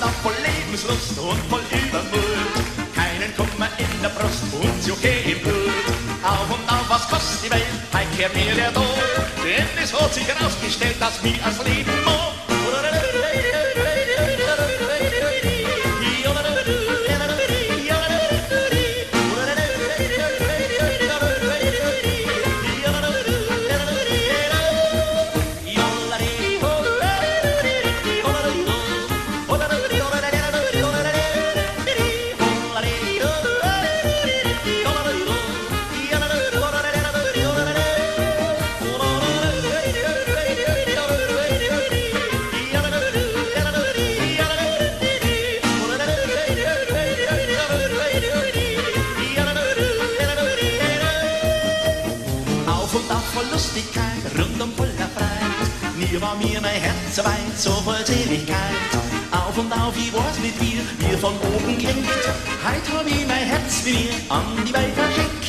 Urlaub voll Lebenslust und voll Übermut. Keinen Kummer in der Brust und Juche im Blut. Auf und auf, was kostet die Welt, heimkehr mir der Tod. Denn es hat sich herausgestellt, dass mir ans Leben muss. Voll Lustigkeit, rundum voller Freiheit. Mir war mir mein Herz weit, so voll Seligkeit. Auf und auf, ich weiß nicht wie, mir von oben gelenkt. Heut hab ich mein Herz wie mir an die Welt verschickt.